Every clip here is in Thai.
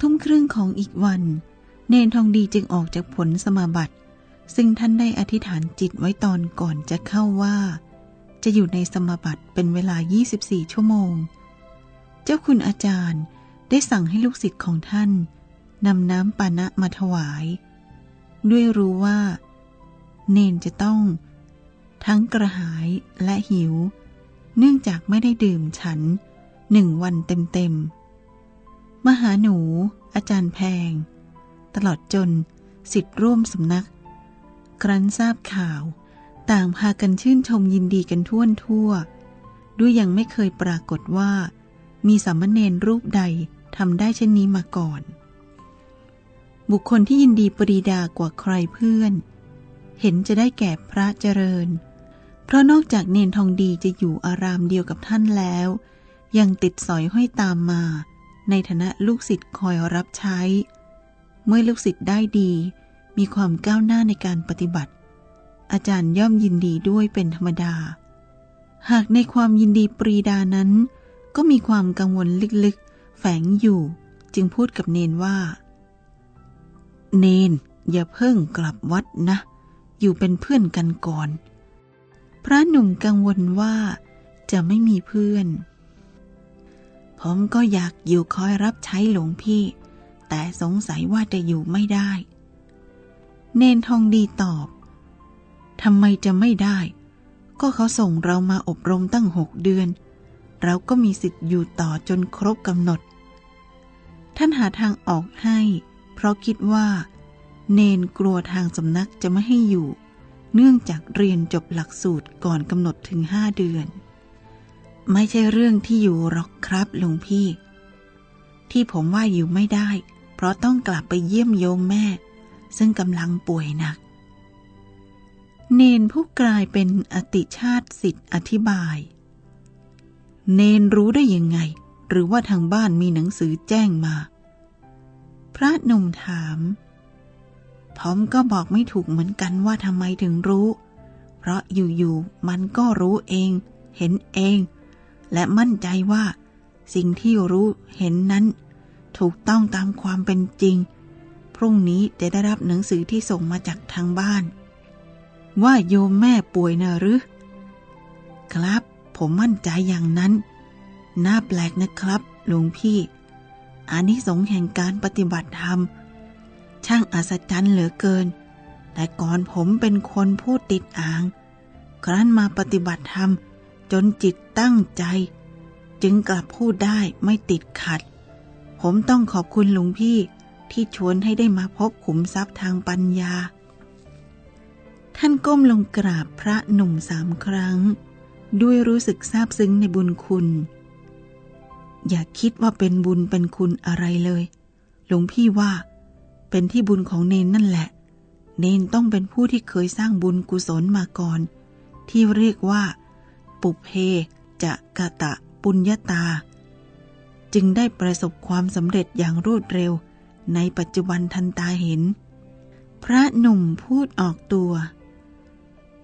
ทุ่มครึ่งของอีกวัน เนนทองดีจึงออกจากผลสมาบัติ ซึ่งท่านได้อธิษฐานจิตไว้ตอนก่อนจะเข้าว่า จะอยู่ในสมาบัติเป็นเวลา 24 ชั่วโมง เจ้าคุณอาจารย์ได้สั่งให้ลูกศิษย์ของท่านนำน้ำปานะมาถวาย ด้วยรู้ว่า เนนจะต้อง ทั้งกระหายและหิว เนื่องจากไม่ได้ดื่มฉันหนึ่งวันเต็มๆ มหาหนู อาจารย์แพง ตลอดจนสิทธิ์ร่วมสำนัก ครั้นทราบข่าว ต่างพากันชื่นชมยินดีกันทั่วทั่ว ด้วยยังไม่เคยปรากฏว่า มีสามเณรรูปใดทำได้เช่นนี้มาก่อน บุคคลที่ยินดีปรีดากว่าใครเพื่อน เห็นจะได้แก่พระเจริญ เพราะนอกจากเนนทองดีจะอยู่อารามเดียวกับท่านแล้ว ยังติดสอยห้อยตามมา ในฐานะลูกศิษย์คอยรับใช้ เมื่อลูกศิษย์ได้ดี มีความก้าวหน้าในการปฏิบัติ อาจารย์ย่อมยินดีด้วยเป็นธรรมดา หากในความยินดีปรีดานั้น ก็มีความกังวลลึกๆ แฝงอยู่ จึงพูดกับเนนว่า เนนอย่าเพิ่งกลับวัดนะ อยู่เป็นเพื่อนกันก่อน พระหนุ่มกังวลว่าจะไม่มีเพื่อน ผมก็อยากอยู่คอยรับใช้หลวงพี่ แต่สงสัยว่าจะอยู่ไม่ได้ เนนทองดีตอบทำไมจะไม่ได้ ก็เขาส่งเรามาอบรมตั้งหกเดือน เราก็มีสิทธิ์อยู่ต่อจนครบกำหนด ท่านหาทางออกให้ เพราะคิดว่า เนนกลัวทางสำนักจะไม่ให้อยู่ เนื่องจากเรียนจบหลักสูตรก่อนกำหนดถึงห้าเดือน ไม่ใช่เรื่องที่อยู่หรอกครับลวงพี่ ที่ผมว่าอยู่ไม่ได้ เพราะต้องกลับไปเยี่ยมโยมแม่ ซึ่งกำลังป่วยหนัก เนนผู้กลายเป็นอติชาติสิทธิ์อธิบาย เนนรู้ได้ยังไง หรือว่าทางบ้านมีหนังสือแจ้งมา พระหนุ่มถามผมก็บอกไม่ถูกเหมือนกันว่าทำไมถึงรู้ เพราะอยู่ๆมันก็รู้เอง เห็นเอง และมั่นใจว่า สิ่งที่รู้เห็นนั้น ถูกต้องตามความเป็นจริง พรุ่งนี้จะได้รับหนังสือที่ส่งมาจากทางบ้าน ว่าโยมแม่ป่วยนะหรือ ครับ ผมมั่นใจอย่างนั้น น่าแปลกนะครับหลวงพี่อานิสงส์แห่งการปฏิบัติธรรม ช่างอัศจรรย์เหลือเกิน แต่ก่อนผมเป็นคนพูดติดอ่าง ครั้นมาปฏิบัติธรรม จนจิตตั้งใจ จึงกลับพูดได้ไม่ติดขัด ผมต้องขอบคุณหลวงพี่ที่ชวนให้ได้มาพบขุมทรัพย์ทางปัญญา ท่านก้มลงกราบพระหนุ่มสามครั้ง ด้วยรู้สึกซาบซึ้งในบุญคุณ อย่าคิดว่าเป็นบุญเป็นคุณอะไรเลย หลวงพี่ว่า เป็นที่บุญของเนนนั่นแหละ เนนต้องเป็นผู้ที่เคยสร้างบุญกุศลมาก่อน ที่เรียกว่า ปุเพจะกะตะปุญญาตา จึงได้ประสบความสำเร็จอย่างรวดเร็ว ในปัจจุบันทันตาเห็น พระหนุ่มพูดออกตัว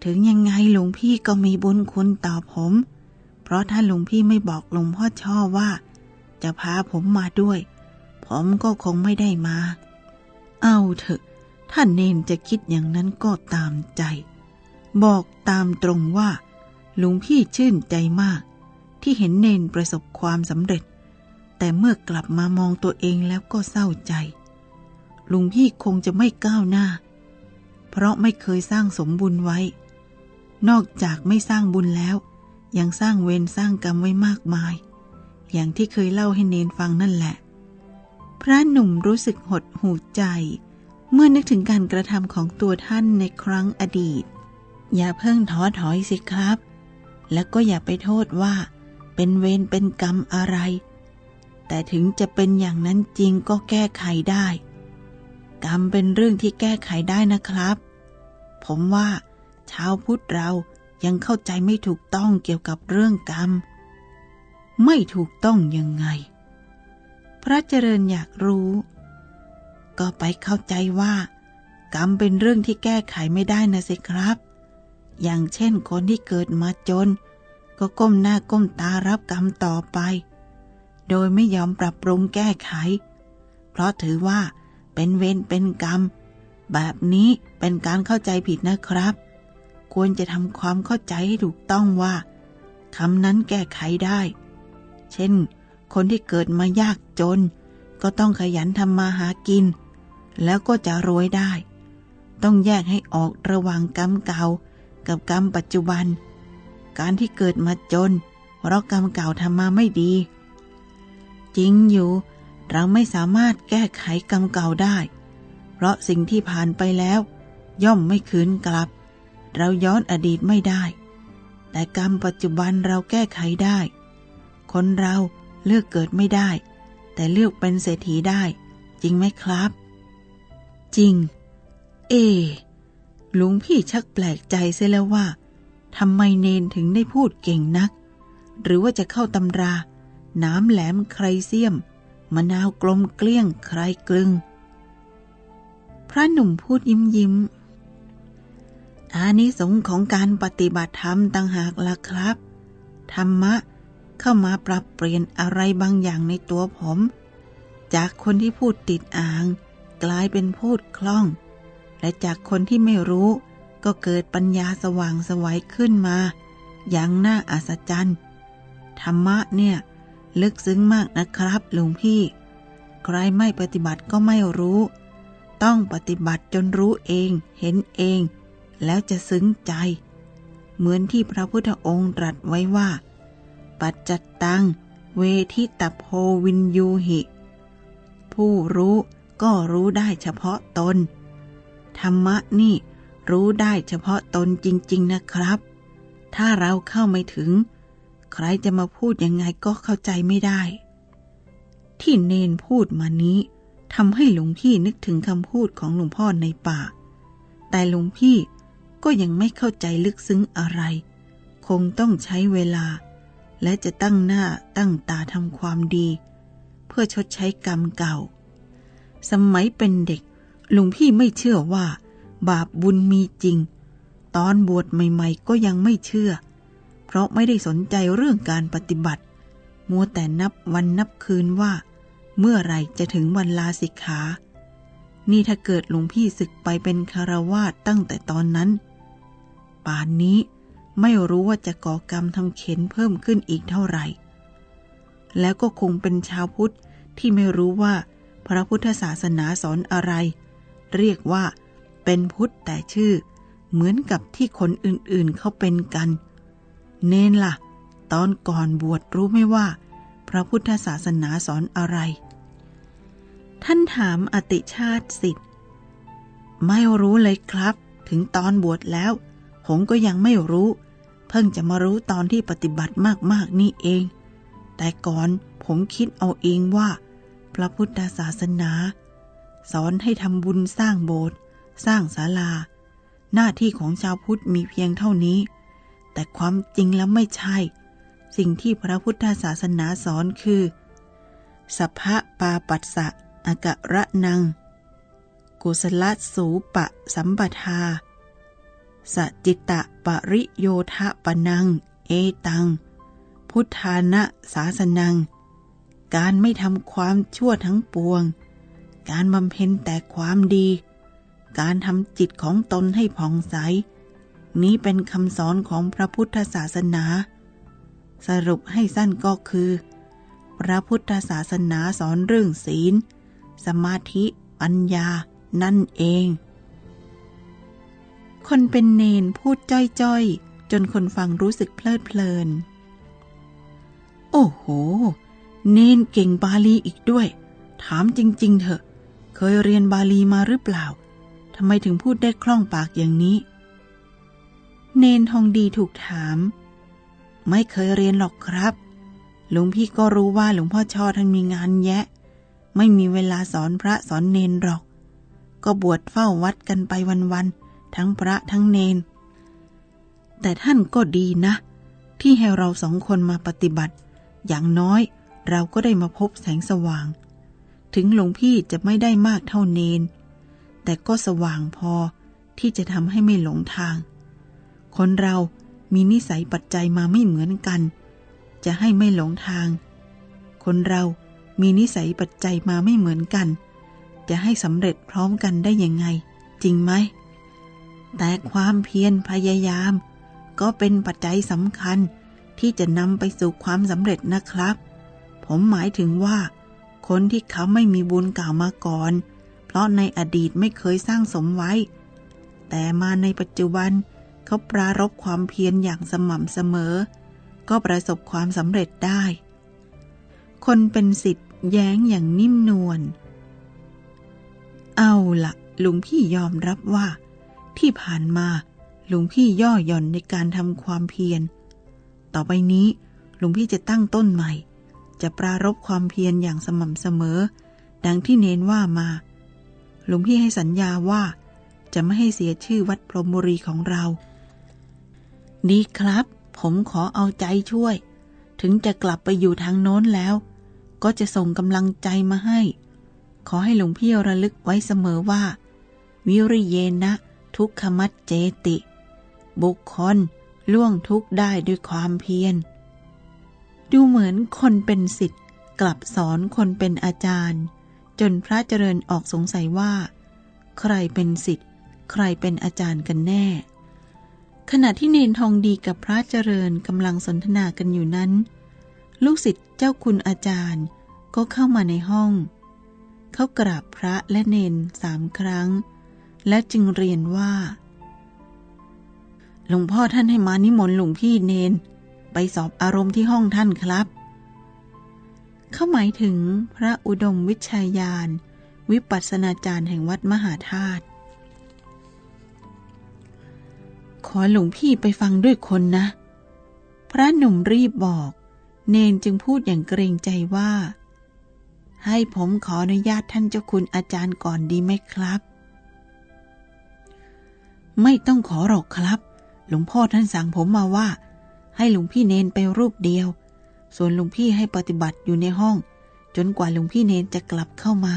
ถึงยังไงหลวงพี่ก็มีบุญคุณต่อผม เพราะถ้าหลวงพี่ไม่บอกหลวงพ่อช่อว่า จะพาผมมาด้วย ผมก็คงไม่ได้มา เอาเถอะท่านเนนจะคิดอย่างนั้นก็ตามใจ บอกตามตรงว่า หลวงพี่ชื่นใจมาก ที่เห็นเนนประสบความสำเร็จ แต่เมื่อกลับมามองตัวเองแล้วก็เศร้าใจลุงพี่คงจะไม่ก้าวหน้า เพราะไม่เคยสร้างสมบุญไว้ นอกจากไม่สร้างบุญแล้ว ยังสร้างเวรสร้างกรรมไว้มากมาย อย่างที่เคยเล่าให้เนนฟังนั่นแหละ พระหนุ่มรู้สึกหดหูใจ เมื่อนึกถึงการกระทำของตัวท่านในครั้งอดีต อย่าเพิ่งท้อถอยสิครับ แล้วก็อย่าไปโทษว่า เป็นเวรเป็นกรรมอะไร แต่ถึงจะเป็นอย่างนั้นจริงก็แก้ไขได้ กรรมเป็นเรื่องที่แก้ไขได้นะครับ ผมว่า ชาวพุทธเรายังเข้าใจไม่ถูกต้องเกี่ยวกับเรื่องกรรม ไม่ถูกต้องยังไง พระเจริญอยากรู้ ก็ไปเข้าใจว่า กรรมเป็นเรื่องที่แก้ไขไม่ได้นะสิครับ อย่างเช่นคนที่เกิดมาจน ก็ก้มหน้าก้มตารับกรรมต่อไป โดยไม่ยอมปรับปรุงแก้ไข เพราะถือว่า เป็นเวรเป็นกรรม แบบนี้เป็นการเข้าใจผิดนะครับ ควรจะทำความเข้าใจให้ถูกต้องว่าคำนั้นแก้ไขได้ เช่น คนที่เกิดมายากจน ก็ต้องขยันทำมาหากิน แล้วก็จะรวยได้ ต้องแยกให้ออกระหว่างกรรมเก่า กับกรรมปัจจุบัน การที่เกิดมาจน เพราะกรรมเก่าทำมาไม่ดี จริงอยู่ เราไม่สามารถแก้ไขกรรมเก่าได้ เพราะสิ่งที่ผ่านไปแล้ว ย่อมไม่คืนกลับ เราย้อนอดีตไม่ได้ แต่กรรมปัจจุบันเราแก้ไขได้ คนเราเลือกเกิดไม่ได้ แต่เลือกเป็นเศรษฐีได้ จริงไหมครับ จริง เอ หลวงพี่ชักแปลกใจเสียแล้วว่าทำไมเนนถึงได้พูดเก่งนัก หรือว่าจะเข้าตำรา น้ำแหลมใครเสียม มะนาวกลมเกลี้ยงใครกลึง พระหนุ่มพูดยิ้มยิ้ม อานิสงของการปฏิบัติธรรมต่างหากล่ะครับ ธรรมะเข้ามาปรับเปลี่ยนอะไรบางอย่างในตัวผม จากคนที่พูดติดอ่าง กลายเป็นพูดคล่อง และจากคนที่ไม่รู้ ก็เกิดปัญญาสว่างสวัยขึ้นมา อย่างน่าอัศจรรย์ธรรมะเนี่ย ลึกซึ้งมากนะครับหลวงพี่ ใครไม่ปฏิบัติก็ไม่รู้ ต้องปฏิบัติจนรู้เองเห็นเอง แล้วจะซึ้งใจ เหมือนที่พระพุทธองค์ตรัสไว้ว่า ปัจจัตตัง เวทิตโพวินยูหิ ผู้รู้ก็รู้ได้เฉพาะตน ธรรมะนี่รู้ได้เฉพาะตนจริง ๆ นะครับ ถ้าเราเข้าไม่ถึง ใครจะมาพูดยังไงก็เข้าใจไม่ได้ ที่เนนพูดมานี้ทำให้หลวงพี่นึกถึงคำพูดของหลวงพ่อในป่า แต่หลวงพี่ก็ยังไม่เข้าใจลึกซึ้งอะไร คงต้องใช้เวลา และจะตั้งหน้าตั้งตาทำความดี เพื่อชดใช้กรรมเก่า สมัยเป็นเด็ก หลวงพี่ไม่เชื่อว่า บาปบุญมีจริง ตอนบวชใหม่ๆ ก็ยังไม่เชื่อ เพราะไม่ได้สนใจเรื่องการปฏิบัติ มัวแต่นับวันนับคืนว่า เมื่อไรจะถึงวันลาสิกขา นี่ถ้าเกิดหลวงพี่ศึกไปเป็นคารวาสตั้งแต่ตอนนั้น ป่านนี้ไม่รู้ว่าจะก่อกรรมทำเข็นเพิ่มขึ้นอีกเท่าไหร่ แล้วก็คงเป็นชาวพุทธที่ไม่รู้ว่าพระพุทธศาสนาสอนอะไร เรียกว่าเป็นพุทธแต่ชื่อ เหมือนกับที่คนอื่นๆเขาเป็นกัน เน้นละ่ะ ตอนก่อนบวชรู้ไม่ว่า พระพุทธศาสนาสอนอะไร ท่านถามอติชาติสิทธิ์ไม่รู้เลยครับ ถึงตอนบวชแล้ว ผมก็ยังไม่รู้ เพิ่งจะมารู้ตอนที่ปฏิบัติมากๆนี่เอง แต่ก่อนผมคิดเอาเองว่า พระพุทธศาสนา สอนให้ทำบุญสร้างโบสถ์สร้างศาลา หน้าที่ของชาวพุทธมีเพียงเท่านี้ แต่ความจริงแล้วไม่ใช่ สิ่งที่พระพุทธศาสนาสอนคือ สัพพะปาปัสสะอากะระนัง กุศลสูปะสัมปทา สจิตะปริโยทะปนัง เอตัง พุทธานะสาสนัง การไม่ทำความชั่วทั้งปวง การบำเพ็ญแต่ความดี การทำจิตของตนให้ผ่องใส นี้เป็นคำสอนของพระพุทธศาสนา สรุปให้สั้นก็คือ พระพุทธศาสนาสอนเรื่องศีล สมาธิปัญญานั่นเอง คนเป็นเนนพูดจ้อยๆ จนคนฟังรู้สึกเพลิดเพลิน โอ้โห เนนเก่งบาลีอีกด้วย ถามจริง ๆ เถอะ เคยเรียนบาลีมาหรือเปล่า ทำไมถึงพูดได้คล่องปากอย่างนี้ เนนทองดีถูกถาม ไม่เคยเรียนหรอกครับ หลวงพี่ก็รู้ว่าหลวงพ่อชอท่านมีงานแยะ ไม่มีเวลาสอนพระสอนเนนหรอก ก็บวชเฝ้าวัดกันไปวันๆ ทั้งพระทั้งเนน แต่ท่านก็ดีนะ ที่ให้เราสองคนมาปฏิบัติ อย่างน้อยเราก็ได้มาพบแสงสว่าง ถึงหลวงพี่จะไม่ได้มากเท่าเนน แต่ก็สว่างพอที่จะทำให้ไม่หลงทาง คนเรามีนิสัยปัจจัยมาไม่เหมือนกัน จะให้ไม่หลงทาง คนเรามีนิสัยปัจจัยมาไม่เหมือนกัน จะให้สำเร็จพร้อมกันได้ยังไง จริงไหม แต่ความเพียรพยายาม ก็เป็นปัจจัยสำคัญที่จะนำไปสู่ความสำเร็จนะครับ ผมหมายถึงว่า คนที่เขาไม่มีบุญเก่ามาก่อน เพราะในอดีตไม่เคยสร้างสมไว้ แต่มาในปัจจุบันเขาปรารบความเพียรอย่างสม่ำเสมอ ก็ประสบความสำเร็จได้ คนเป็นสิทธิ์แย้งอย่างนิ่มนวล เอาละลุงพี่ยอมรับว่า ที่ผ่านมาลุงพี่ย่อหย่อนในการทำความเพียร ต่อไปนี้ลุงพี่จะตั้งต้นใหม่ จะปรารบความเพียรอย่างสม่ำเสมอ ดังที่เน้นว่ามา หลุงพี่ให้สัญญาว่า จะไม่ให้เสียชื่อวัดพรหมบุรีของเรา ดีครับ ผมขอเอาใจช่วย ถึงจะกลับไปอยู่ทางโน้นแล้ว ก็จะส่งกำลังใจมาให้ ขอให้หลวงพี่ระลึกไว้เสมอว่า วิริเยนะ ทุกขมัดเจติ บุคคลล่วงทุกได้ด้วยความเพียร ดูเหมือนคนเป็นสิทธิ์กลับสอนคนเป็นอาจารย์ จนพระเจริญออกสงสัยว่า ใครเป็นสิทธิ์ใครเป็นอาจารย์กันแน่ ขณะที่เนนทองดีกับพระเจริญกำลังสนทนากันอยู่นั้น ลูกศิษย์เจ้าคุณอาจารย์ก็เข้ามาในห้อง เขากราบพระและเนนสามครั้ง และจึงเรียนว่าหลวงพ่อท่านให้มานิมนต์หลวงพี่เนน ไปสอบอารมณ์ที่ห้องท่านครับ เขาหมายถึงพระอุดมวิชายาน วิปัสสนาจารย์แห่งวัดมหาธาตุ ขอหลวงพี่ไปฟังด้วยคนนะ พระหนุ่มรีบบอก เนนจึงพูดอย่างเกรงใจว่า ให้ผมขออนุญาตท่านเจ้าคุณอาจารย์ก่อนดีไหมครับ ไม่ต้องขอหรอกครับ หลวงพ่อท่านสั่งผมมาว่า ให้หลวงพี่เนนไปรูปเดียว ส่วนหลวงพี่ให้ปฏิบัติอยู่ในห้อง จนกว่าหลวงพี่เนนจะกลับเข้ามา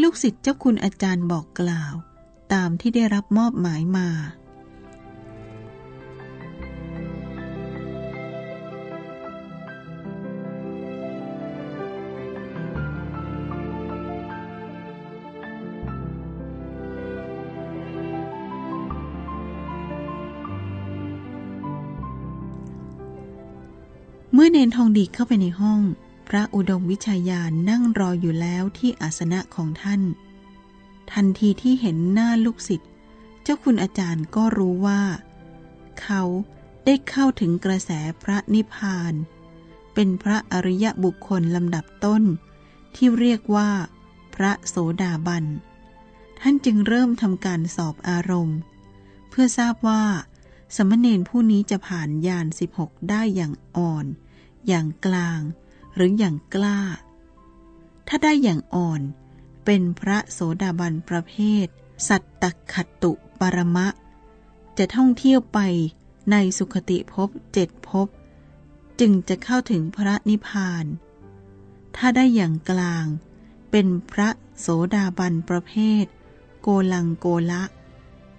ลูกศิษย์เจ้าคุณอาจารย์บอกกล่าว ตามที่ได้รับมอบหมายมา มื่อเนนทองดีเข้าไปในห้อง พระอุดมวิชายานนั่งรออยู่แล้วที่อาสนะของท่าน ทันทีที่เห็นหน้าลูกศิษย์เจ้าคุณอาจารย์ก็รู้ว่า เขาได้เข้าถึงกระแสพระนิพพาน เป็นพระอริยบุคคลลำดับต้น ที่เรียกว่า พระโสดาบัน ท่านจึงเริ่มทำการสอบอารมณ์ เพื่อทราบว่าสมณเณรผู้นี้จะผ่านยาน 16 ได้อย่างอ่อน อย่างกลาง หรืออย่างกล้า ถ้าได้อย่างอ่อนเป็นพระโสดาบันประเภท สัตตขัตตุปรมะ จะท่องเที่ยวไปในสุขติภพเจ็ดภพจึงจะเข้าถึงพระนิพพาน ถ้าได้อย่างกลาง เป็นพระโสดาบันประเภท โกลังโกละ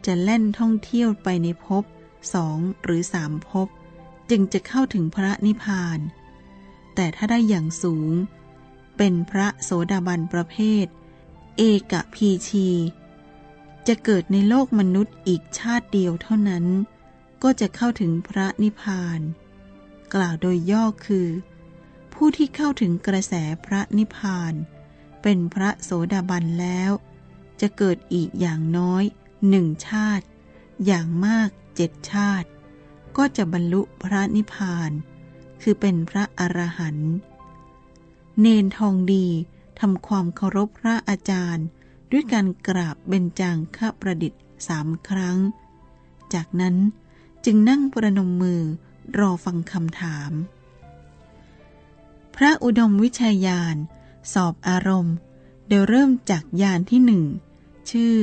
จะแล่นท่องเที่ยวไปในภพสองหรือสามภพจึงจะเข้าถึงพระนิพพาน แต่ถ้าได้อย่างสูง เป็นพระโสดาบันประเภท เอกพีชี จะเกิดในโลกมนุษย์อีกชาติเดียวเท่านั้น ก็จะเข้าถึงพระนิพพาน กล่าวโดยย่อคือ ผู้ที่เข้าถึงกระแสพระนิพพาน เป็นพระโสดาบันแล้ว จะเกิดอีกอย่างน้อยหนึ่งชาติ อย่างมากเจ็ดชาติ ก็จะบรรลุพระนิพพาน คือเป็นพระอรหันต์เนนทองดีทำความเคารพพระอาจารย์ ด้วยการกราบเบญจางคประดิษฐ์สามครั้ง จากนั้นจึงนั่งประนมมือรอฟังคำถาม พระอุดมวิชัยยานสอบอารมณ์เดี๋ยวเริ่มจากยานที่หนึ่ง ชื่อ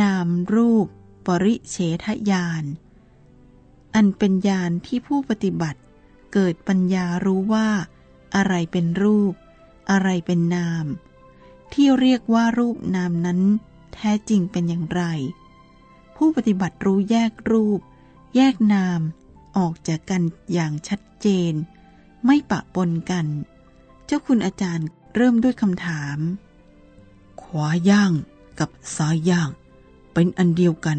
นามรูป ปริเฉทยานอันเป็นยานที่ผู้ปฏิบัติ เกิดปัญญารู้ว่า อะไรเป็นรูป อะไรเป็นนาม ที่เรียกว่ารูปนามนั้น แท้จริงเป็นอย่างไร ผู้ปฏิบัติรู้แยกรูป แยกนามออกจากกันอย่างชัดเจน ไม่ปะปนกัน เจ้าคุณอาจารย์เริ่มด้วยคำถาม ขวาย่างกับซ้ายย่าง เป็นอันเดียวกัน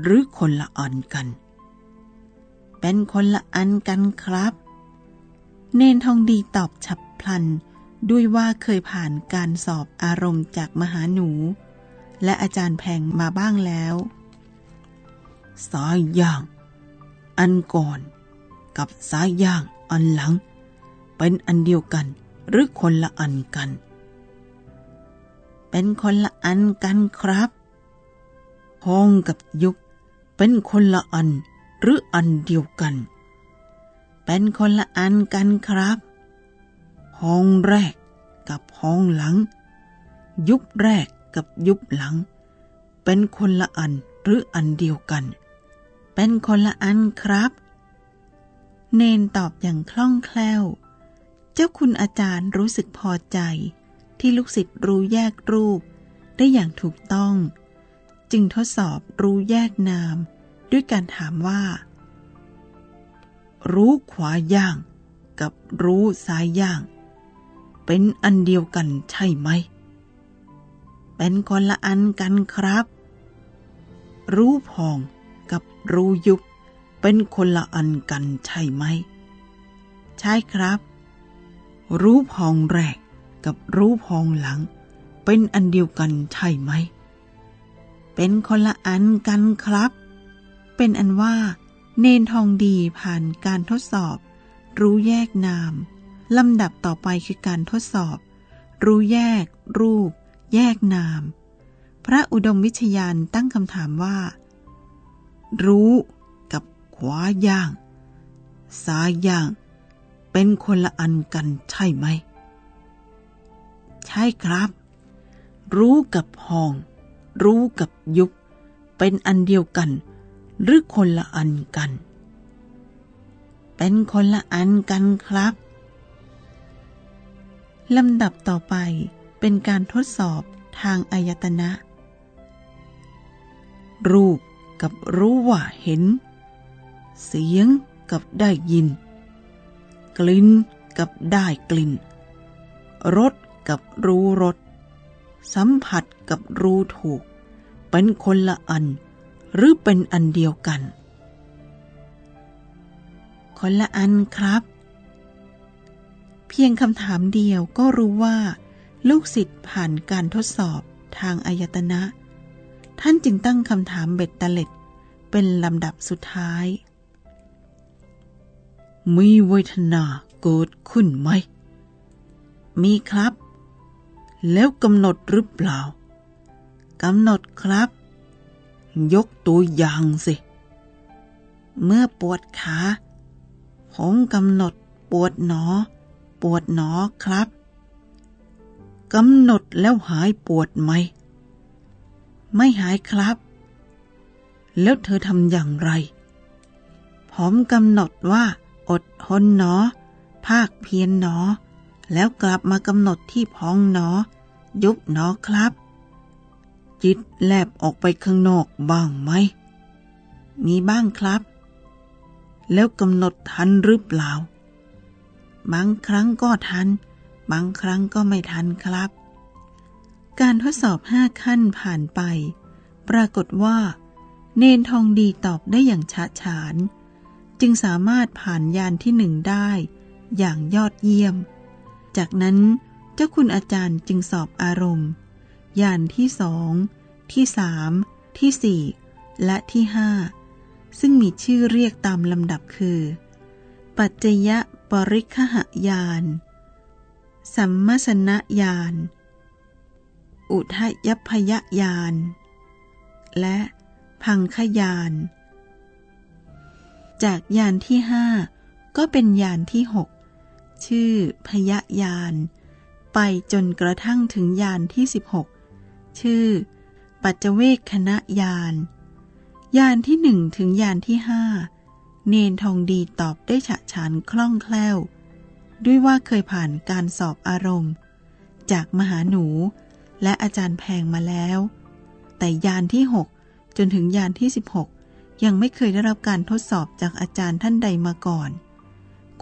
หรือคนละอันกัน เป็นคนละอันกันครับ เนนทองดีตอบฉับพลัน ด้วยว่าเคยผ่านการสอบอารมณ์จากมหาหนู และอาจารย์แพงมาบ้างแล้วซ้ายย่าง อันก่อน กับซ้ายย่างอันหลัง เป็นอันเดียวกันหรือคนละอันกัน เป็นคนละอันกันครับห้องกับยุค เป็นคนละอันหรืออันเดียวกัน เป็นคนละอันกันครับ ห้องแรกกับห้องหลัง ยุคแรกกับยุคหลัง เป็นคนละอันหรืออันเดียวกัน เป็นคนละอันครับ เนนตอบอย่างคล่องแคล่ว เจ้าคุณอาจารย์รู้สึกพอใจ ที่ลูกศิษย์รู้แยกรูป ได้อย่างถูกต้อง จึงทดสอบรู้แยกนาม ด้วยการถามว่า รู้ขวาย่างกับรู้ซ้ายย่าง เป็นอันเดียวกันใช่ไหม เป็นคนละอันกันครับ รู้พองกับรู้ยุบ เป็นคนละอันกันใช่ไหม ใช่ครับ รู้พองแรกกับรู้พองหลัง เป็นอันเดียวกันใช่ไหม เป็นคนละอันกันครับ เป็นอันว่า เนนทองดีผ่านการทดสอบ รู้แยกนาม ลำดับต่อไปคือการทดสอบ รู้แยก รูป แยกนาม พระอุดมวิชยานตั้งคำถามว่า รู้กับขวาย่าง ซ้ายย่าง เป็นคนละอันกันใช่ไหม ใช่ครับ รู้กับพอง รู้กับยุบเป็นอันเดียวกัน หรือคนละอันกัน เป็นคนละอันกันครับลำดับต่อไปเป็นการทดสอบทางอายตนะ รูปกับรู้ว่าเห็น เสียงกับได้ยิน กลิ่นกับได้กลิ่น รสกับรู้รส สัมผัสกับรู้ถูก เป็นคนละอัน หรือเป็นอันเดียวกัน คนละอันครับ เพียงคำถามเดียวก็รู้ว่า ลูกศิษย์ผ่านการทดสอบทางอายตนะ ท่านจึงตั้งคำถามเบ็ดตะเล็ด เป็นลำดับสุดท้าย มีเวทนาเกิดขึ้นไหม มีครับ แล้วกำหนดหรือเปล่ากำหนดครับ ยกตัวอย่างสิ เมื่อปวดขาผมกำหนดปวดหนอ ปวดหนอครับกำหนดแล้วหายปวดไหม ไม่หายครับ แล้วเธอทำอย่างไร ผมกำหนดว่า อดทนหนอ ภาคเพียรหนอ แล้วกลับมากำหนดที่พองหนอ ยุบหนอครับ จิตแลบออกไปข้างนอกบ้างไหม มีบ้างครับ แล้วกำหนดทันหรือเปล่า บางครั้งก็ทัน บางครั้งก็ไม่ทันครับ การทดสอบห้าขั้นผ่านไป ปรากฏว่า เนนทองดีตอบได้อย่างฉะฉาน จึงสามารถผ่านยานที่หนึ่งได้อย่างยอดเยี่ยม จากนั้นเจ้าคุณอาจารย์จึงสอบอารมณ์ ยานที่สองที่สามที่สี่และที่ห้าซึ่งมีชื่อเรียกตามลำดับคือ ปัจจยปริคหยาน สัมมสนญาณ อุทยพยญาณ และพังคยาน จากยานที่ห้าก็เป็นยานที่หกชื่อพยญาณไปจนกระทั่งถึงยานที่สิบหก ชื่อ ปัจเจเวกคณะยานยานที่หนึ่งถึงยานที่ห้าเนนทองดีตอบได้ฉะฉานคล่องแคล่ว ด้วยว่าเคยผ่านการสอบอารมณ์ จากมหาหนูและอาจารย์แพงมาแล้ว แต่ยานที่หกจนถึงยานที่สิบหกยังไม่เคยได้รับการทดสอบจากอาจารย์ท่านใดมาก่อน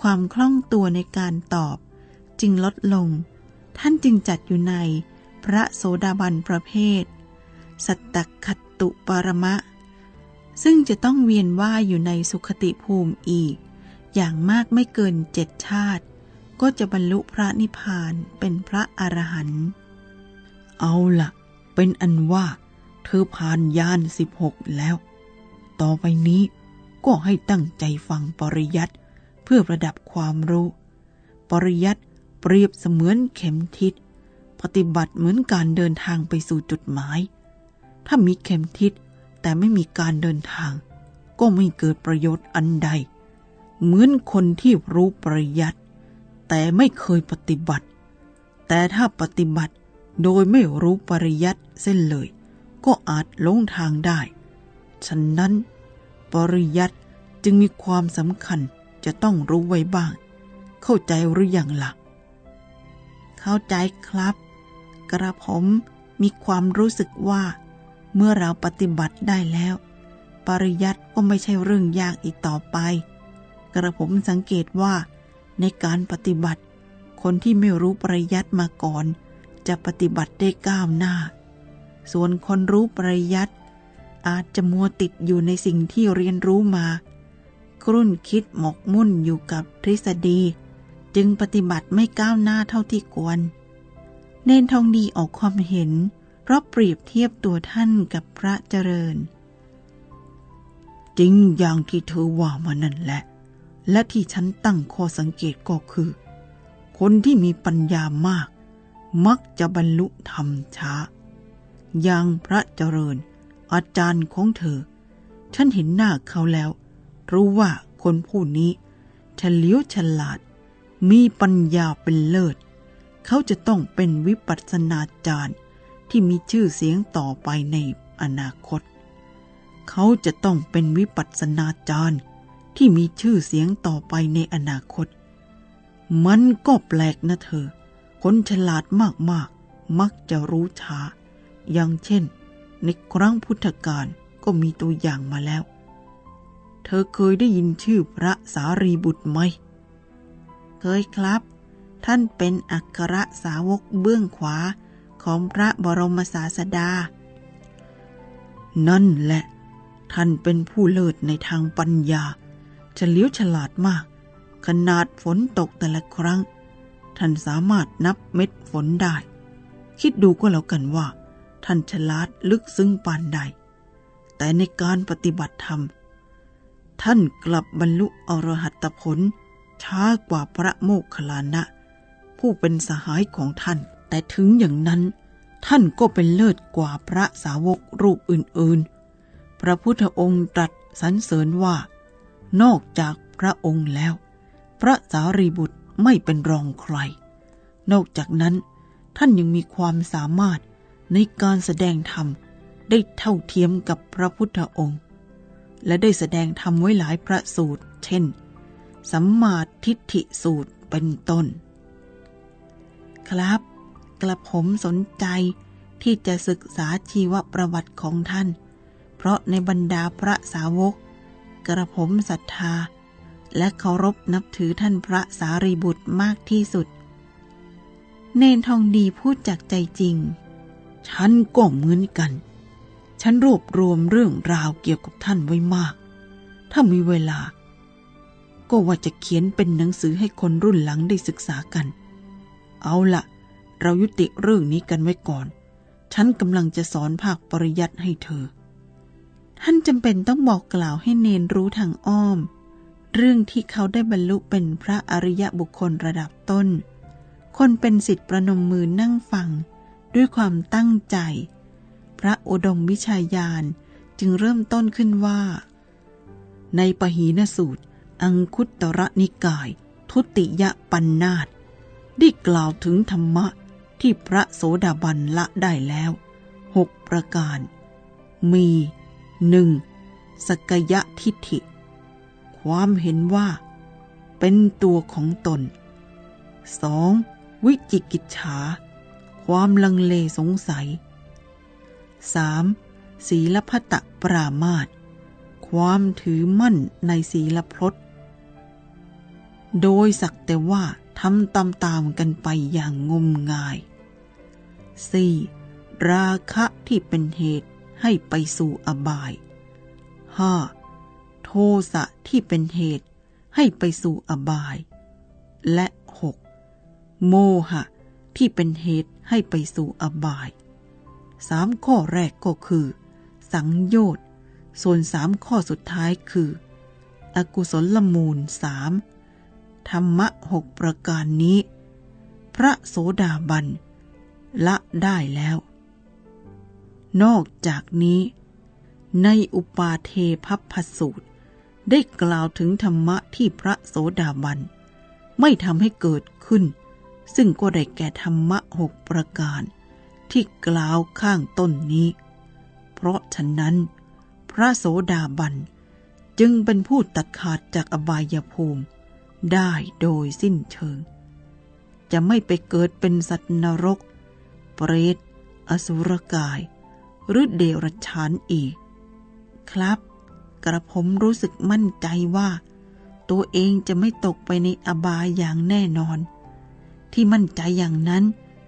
ความคล่องตัวในการตอบจึงลดลง ท่านจึงจัดอยู่ใน พระโสดาบันประเภท สัตตคตุปรมะ ซึ่งจะต้องเวียนว่ายอยู่ในสุขติภูมิอีก อย่างมากไม่เกินเจ็ดชาติ ก็จะบรรลุพระนิพพานเป็นพระอรหันต์เอาละ่ะ เป็นอันว่า เธอผ่านยานสิบหกแล้ว ต่อไปนี้ก็ให้ตั้งใจฟังปริยัติเพื่อประดับความรู้ ปริยัติเปรียบเสมือนเข็มทิศ ปฏิบัติเหมือนการเดินทางไปสู่จุดหมาย ถ้ามีเข็มทิศแต่ไม่มีการเดินทาง ก็ไม่เกิดประโยชน์อันใด เหมือนคนที่รู้ปริยัติแต่ไม่เคยปฏิบัติ แต่ถ้าปฏิบัติโดยไม่รู้ปริยัติเส้นเลย ก็อาจหลงทางได้ ฉะนั้น ปริยัติจึงมีความสำคัญจะต้องรู้ไว้บ้าง เข้าใจหรืออยังหลักเข้าใจครับ กระผมมีความรู้สึกว่า เมื่อเราปฏิบัติได้แล้ว ปริยัติก็ไม่ใช่เรื่องยากอีกต่อไป กระผมสังเกตว่า ในการปฏิบัติ คนที่ไม่รู้ปริยัติมาก่อน จะปฏิบัติได้ก้าวหน้า ส่วนคนรู้ปริยัติอาจจะมัวติดอยู่ในสิ่งที่เรียนรู้มาครุ่นคิดหมกมุ่นอยู่กับทฤษฎี จึงปฏิบัติไม่ก้าวหน้าเท่าที่ควร เนนทองดีออกความเห็นเพราะเปรียบเทียบตัวท่านกับพระเจริญ จริงอย่างที่เธอว่ามานั่นแหละ และที่ฉันตั้งข้อสังเกตก็คือ คนที่มีปัญญามาก มักจะบรรลุธรรมช้า อย่างพระเจริญ อาจารย์ของเธอ ฉันเห็นหน้าเขาแล้ว รู้ว่าคนผู้นี้เฉลียวฉลาด มีปัญญาเป็นเลิศ เขาจะต้องเป็นวิปัสสนาจารย์ที่มีชื่อเสียงต่อไปในอนาคต เขาจะต้องเป็นวิปัสสนาจารย์ที่มีชื่อเสียงต่อไปในอนาคต มันก็แปลกนะเธอ คนฉลาดมากๆ มักจะรู้ช้า อย่างเช่น ในครั้งพุทธกาลก็มีตัวอย่างมาแล้ว เธอเคยได้ยินชื่อพระสารีบุตรไหม เคยครับ ท่านเป็นอัครสาวกเบื้องขวาของพระบรมศาสดา นั่นแหละ ท่านเป็นผู้เลิศในทางปัญญาเฉลียวฉลาดมาก ขนาดฝนตกแต่ละครั้ง ท่านสามารถนับเม็ดฝนได้ คิดดูก็แล้วกันว่า ท่านฉลาดลึกซึ้งปานใด แต่ในการปฏิบัติธรรม ท่านกลับบรรลุอรหัตผลช้ากว่าพระโมคคัลลานะ ผู้เป็นสหายของท่าน แต่ถึงอย่างนั้น ท่านก็เป็นเลิศกว่าพระสาวกรูปอื่นๆ พระพุทธองค์ตรัสสรรเสริญว่า นอกจากพระองค์แล้ว พระสารีบุตรไม่เป็นรองใคร นอกจากนั้น ท่านยังมีความสามารถในการแสดงธรรมได้เท่าเทียมกับพระพุทธองค์ และได้แสดงธรรมไว้หลายพระสูตร เช่น สัมมาทิฏฐิสูตรเป็นต้น ครับ กระผมสนใจที่จะศึกษาชีวประวัติของท่าน เพราะในบรรดาพระสาวก กระผมศรัทธา และเคารพนับถือท่านพระสารีบุตรมากที่สุด เนนทองดีพูดจากใจจริง ฉันก็เหมือนกัน ฉันรวบรวมเรื่องราวเกี่ยวกับท่านไว้มาก ถ้ามีเวลา ก็ว่าจะเขียนเป็นหนังสือให้คนรุ่นหลังได้ศึกษากัน เอาละเรายุติเรื่องนี้กันไว้ก่อน ฉันกำลังจะสอนภาคปริยัติให้เธอ ท่านจำเป็นต้องบอกกล่าวให้เนนรู้ทางอ้อม เรื่องที่เขาได้บรรลุเป็นพระอริยบุคคลระดับต้น คนเป็นสิทธิประนมมือนั่งฟัง ด้วยความตั้งใจ พระอุดมวิชายานจึงเริ่มต้นขึ้นว่า ในปหีนสูตร อังคุตระนิกาย ทุติยปัญนาต ได้กล่าวถึงธรรมะที่พระโสดาบันละได้แล้วหกประการ มีหนึ่งสกยะทิฏฐิ ความเห็นว่า เป็นตัวของตนสองวิจิกิจฉา ความลังเลสงสัย 3. ศีลพัตะปรามาตความถือมั่นในศีลพรตโดยสักแต่ว่า ทำตามๆกันไปอย่างงมงาย 4. ราคะที่เป็นเหตุให้ไปสู่อบาย 5. โทสะที่เป็นเหตุให้ไปสู่อบาย และ 6. โมหะที่เป็นเหตุให้ไปสู่อบายสามข้อแรกก็คือ สังโยชน์ ส่วนสามข้อสุดท้ายคือ อกุศลมูลสาม ธรรมะหกประการนี้ พระโสดาบันละได้แล้ว นอกจากนี้ ในอุปาเทพัพสูตร ได้กล่าวถึงธรรมะที่พระโสดาบัน ไม่ทำให้เกิดขึ้น ซึ่งก็ได้แก่ธรรมะหกประการ ที่กล่าวข้างต้นนี้ เพราะฉะนั้น พระโสดาบันจึงเป็นผู้ตัดขาดจากอบายภูมิ ได้โดยสิ้นเชิง จะไม่ไปเกิดเป็นสัตว์นรก เปรต อสุรกาย หรือเดรัจฉานอีก ครับ กระผมรู้สึกมั่นใจว่า ตัวเองจะไม่ตกไปในอบายอย่างแน่นอน ที่มั่นใจอย่างนั้น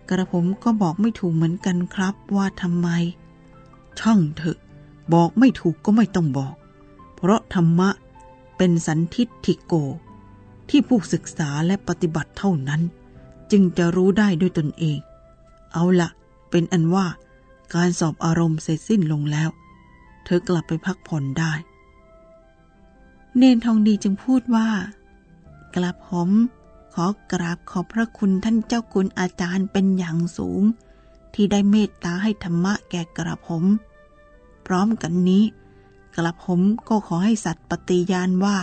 กระผมก็บอกไม่ถูกเหมือนกันครับว่าทำไม ช่างเถอะ บอกไม่ถูกก็ไม่ต้องบอก เพราะธรรมะเป็นสันทิฏฐิโก ที่ผู้ศึกษาและปฏิบัติเท่านั้น จึงจะรู้ได้ด้วยตนเอง เอาละเป็นอันว่า การสอบอารมณ์เสร็จสิ้นลงแล้ว เธอกลับไปพักผ่อนได้ เนนทองดีจึงพูดว่า กลับผมขอกราบขอบพระคุณท่านเจ้าคุณอาจารย์เป็นอย่างสูง ที่ได้เมตตาให้ธรรมะแก่กระผม พร้อมกันนี้ กระผมก็ขอให้สัตว์ปฏิญาณว่า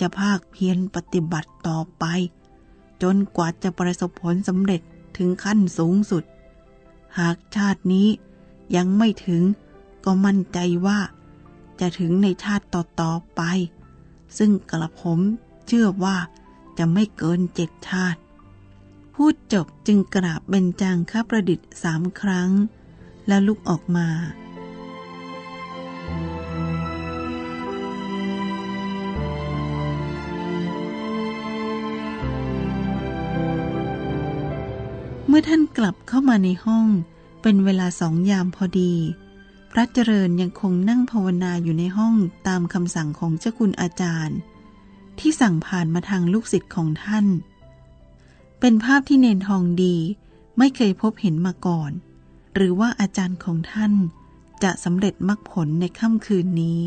จะภาคเพียรปฏิบัติต่อไป จนกว่าจะประสบผลสำเร็จถึงขั้นสูงสุด หากชาตินี้ยังไม่ถึงก็มั่นใจว่า จะถึงในชาติต่อๆไป ซึ่งกระผมเชื่อว่าจะไม่เกินเจ็ดชาติ พูดจบจึงกราบเบญจางค้าประดิษฐ์สามครั้ง แล้วลุกออกมา มื่อท่านกลับเข้ามาในห้อง เป็นเวลาสองยามพอดี พระเจริญยังคงนั่งภาวนาอยู่ในห้องตามคำสั่งของเจ้าคุณอาจารย์ ที่สั่งผ่านมาทางลูกศิษย์ของท่าน เป็นภาพที่เนนทองดีไม่เคยพบเห็นมาก่อน หรือว่าอาจารย์ของท่านจะสำเร็จมรรคผลในค่ำคืนนี้